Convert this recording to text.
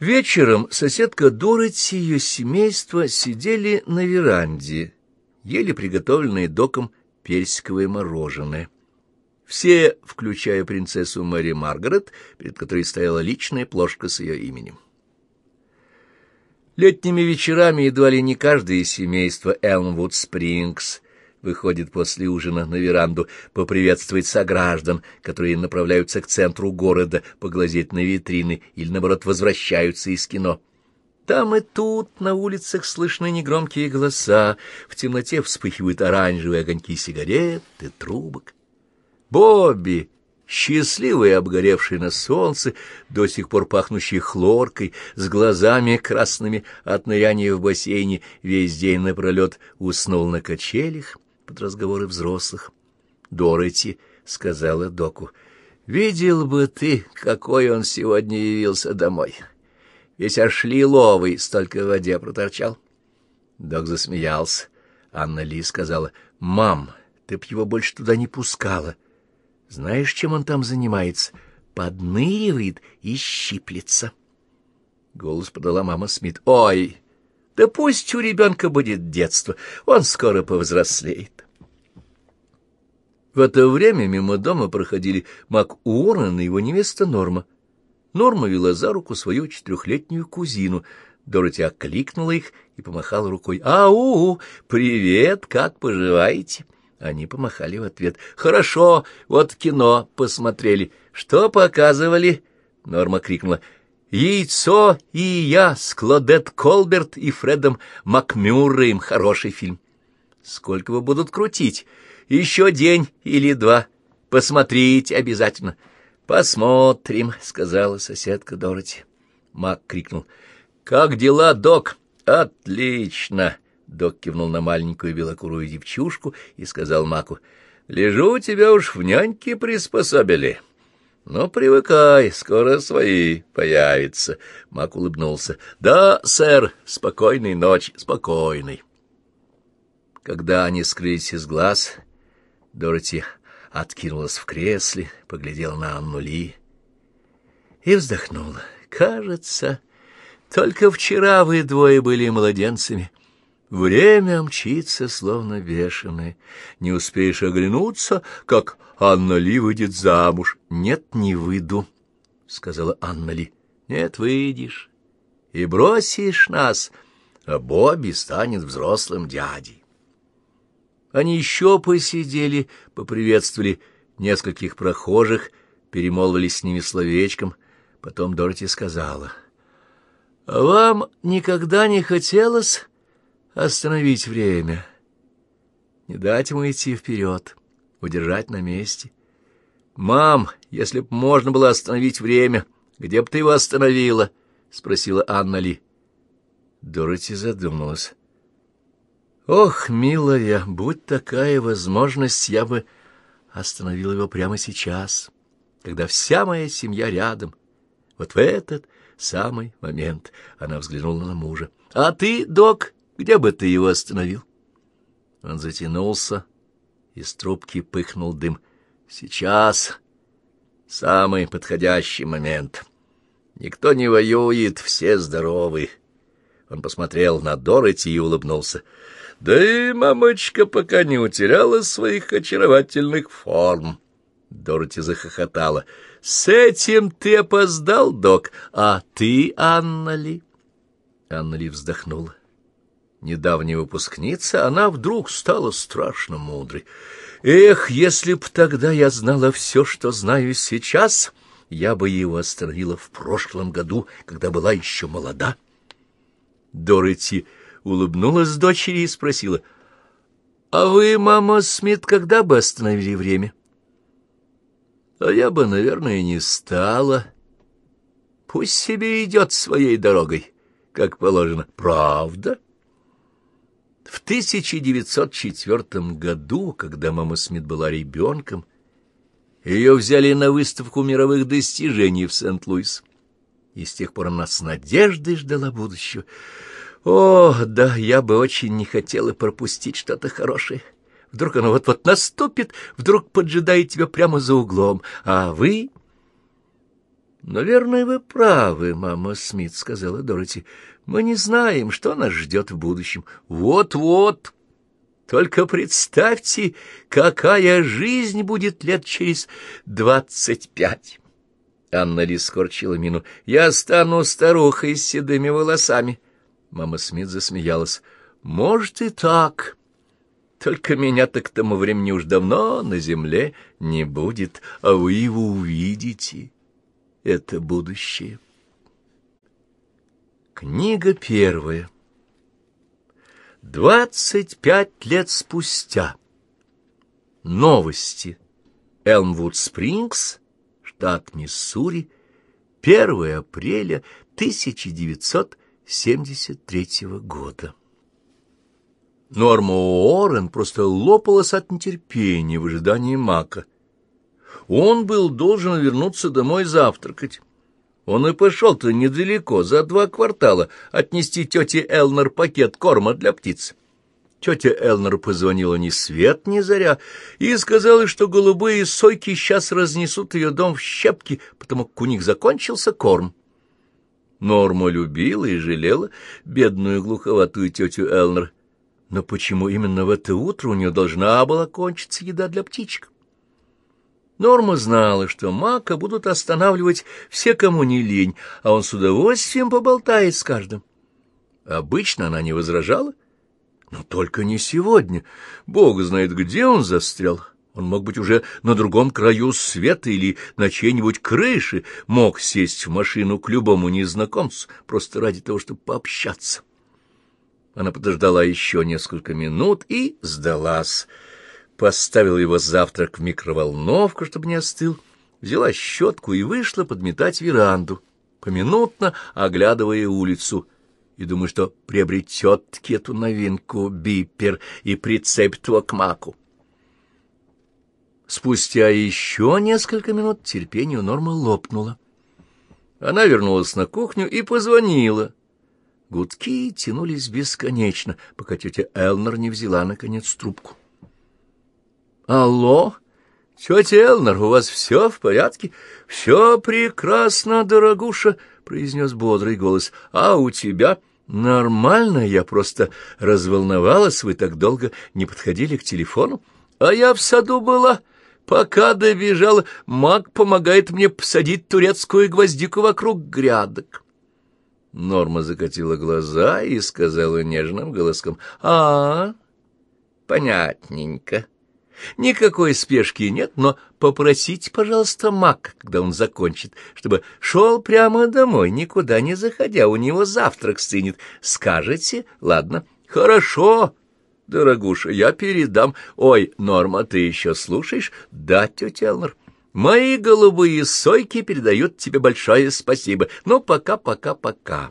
Вечером соседка Дороти и ее семейство сидели на веранде, ели приготовленное доком персиковое мороженое. Все, включая принцессу Мэри Маргарет, перед которой стояла личная плошка с ее именем. Летними вечерами едва ли не каждое семейство Элмвуд Спрингс выходит после ужина на веранду поприветствовать сограждан, которые направляются к центру города поглазеть на витрины или, наоборот, возвращаются из кино. Там и тут на улицах слышны негромкие голоса, в темноте вспыхивают оранжевые огоньки сигарет и трубок. Бобби, счастливый, обгоревший на солнце, до сих пор пахнущий хлоркой, с глазами красными от ныряния в бассейне, весь день напролет уснул на качелях, под разговоры взрослых. Дороти сказала доку, «Видел бы ты, какой он сегодня явился домой. Весь аж лиловый, столько в воде проторчал». Док засмеялся. Анна Ли сказала, «Мам, ты б его больше туда не пускала. Знаешь, чем он там занимается? Подныривает и щиплется». Голос подала мама Смит. «Ой!» Да пусть у ребенка будет детство, он скоро повзрослеет. В это время мимо дома проходили Мак Уоррен и его невеста Норма. Норма вела за руку свою четырехлетнюю кузину. Дороти окликнула их и помахала рукой. «Ау! Привет! Как поживаете?» Они помахали в ответ. «Хорошо, вот кино посмотрели. Что показывали?» Норма крикнула. «Яйцо и я» с Клодет Колберт и Фредом Макмюрреем. Хороший фильм. Сколько вы будут крутить? Еще день или два. Посмотрите обязательно. Посмотрим, — сказала соседка Дороти. Мак крикнул. «Как дела, док?» «Отлично!» Док кивнул на маленькую белокурую девчушку и сказал Маку. «Лежу, тебя уж в няньке приспособили». «Ну, привыкай, скоро свои появятся», — Мак улыбнулся. «Да, сэр, спокойной ночи, спокойной». Когда они скрылись из глаз, Дороти откинулась в кресле, поглядела на Анну Ли и вздохнула. «Кажется, только вчера вы двое были младенцами». Время мчится, словно бешеное. Не успеешь оглянуться, как Анна Ли выйдет замуж. Нет, не выйду, — сказала Анна Ли. Нет, выйдешь и бросишь нас, а Бобби станет взрослым дядей. Они еще посидели, поприветствовали нескольких прохожих, перемолвились с ними словечком. Потом Дороти сказала, — А вам никогда не хотелось остановить время, не дать ему идти вперед, удержать на месте. «Мам, если б можно было остановить время, где бы ты его остановила?» — спросила Анна Ли. Дороти задумалась. «Ох, милая, будь такая возможность, я бы остановила его прямо сейчас, когда вся моя семья рядом. Вот в этот самый момент она взглянула на мужа. А ты, док, где бы ты его остановил? Он затянулся, из трубки пыхнул дым. Сейчас самый подходящий момент. Никто не воюет, все здоровы. Он посмотрел на Дороти и улыбнулся. Да и мамочка пока не утеряла своих очаровательных форм. Дороти захохотала. «С этим ты опоздал, док, а ты, Анна Ли?» Анна Ли вздохнула недавняя выпускница, она вдруг стала страшно мудрой. Эх, если б тогда я знала все, что знаю сейчас, я бы его остановила в прошлом году, когда была еще молода. Дороти улыбнулась дочери и спросила, «А вы, мама Смит, когда бы остановили время?» «А я бы, наверное, не стала. Пусть себе идет своей дорогой, как положено. Правда?» В 1904 году, когда мама Смит была ребенком, ее взяли на выставку мировых достижений в Сент-Луис. И с тех пор она с надеждой ждала будущего. О, да, я бы очень не хотела пропустить что-то хорошее. Вдруг оно вот-вот наступит, вдруг поджидает тебя прямо за углом. А вы... «Наверное, вы правы, мама Смит», — сказала Дороти. «Мы не знаем, что нас ждет в будущем. Вот-вот. Только представьте, какая жизнь будет лет через двадцать пять». Анна Ли скорчила мину. «Я стану старухой с седыми волосами». Мама Смит засмеялась. «Может и так. Только меня-то к тому времени уж давно на земле не будет, а вы его увидите» это будущее. Книга первая. Двадцать пять лет спустя. Новости. Элмвуд Спрингс, штат Миссури, 1 апреля 1973 года. Норма Уоррен просто лопалась от нетерпения в ожидании Мака — он был должен вернуться домой завтракать. Он и пошел-то недалеко, за два квартала, отнести тете Элнер пакет корма для птиц. Тетя Элнер позвонила ни свет ни заря и сказала, что голубые сойки сейчас разнесут ее дом в щепки, потому как у них закончился корм. Норма любила и жалела бедную глуховатую тетю Элнер. Но почему именно в это утро у нее должна была кончиться еда для птичек? Норма знала, что Мака будут останавливать все, кому не лень, а он с удовольствием поболтает с каждым. Обычно она не возражала, но только не сегодня. Бог знает, где он застрял. Он мог быть уже на другом краю света или на чьей-нибудь крыше, мог сесть в машину к любому незнакомцу, просто ради того, чтобы пообщаться. Она подождала еще несколько минут и сдалась поставила его завтрак в микроволновку, чтобы не остыл, взяла щетку и вышла подметать веранду, поминутно оглядывая улицу, и думаю, что приобретет эту новинку бипер и прицепит его к маку. Спустя еще несколько минут терпение Нормы лопнуло. Она вернулась на кухню и позвонила. Гудки тянулись бесконечно, пока тетя Элнер не взяла, наконец, трубку. «Алло? Тетя Элнер, у вас все в порядке?» «Все прекрасно, дорогуша», — произнес бодрый голос. «А у тебя?» «Нормально, я просто разволновалась, вы так долго не подходили к телефону. А я в саду была, пока добежала. Маг помогает мне посадить турецкую гвоздику вокруг грядок». Норма закатила глаза и сказала нежным голоском. «А, понятненько». Никакой спешки нет, но попросите, пожалуйста, Мак, когда он закончит, чтобы шел прямо домой, никуда не заходя, у него завтрак стынет. Скажете? Ладно. Хорошо, дорогуша, я передам. Ой, Норма, ты еще слушаешь? Да, тетя Элнер. Мои голубые сойки передают тебе большое спасибо. Ну, пока-пока-пока.